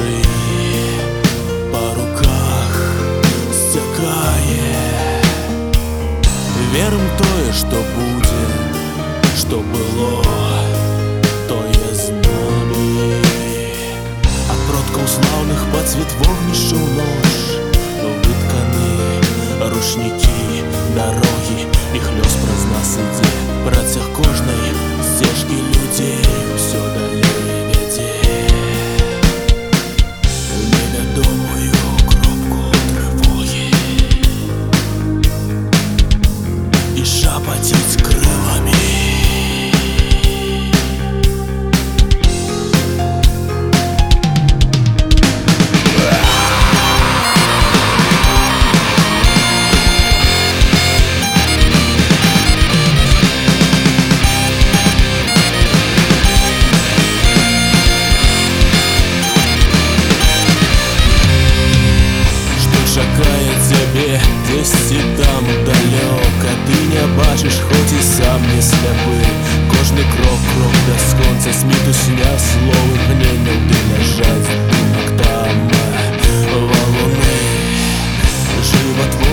душі по руках стякає. Верим в тое, що буде, що було, то є з нами. А продком славних поцвіт вогнищу в нож Виткані рушники, дороги цябе дзесьці там далёка Ты не бачыш, хоць і сам не сляпы Кожны крок крок бясконца смітусня словы гненняў Ты ляжаць думак там валуны Жыватворна